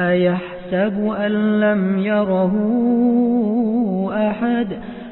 أيحسب أن لم يره أحد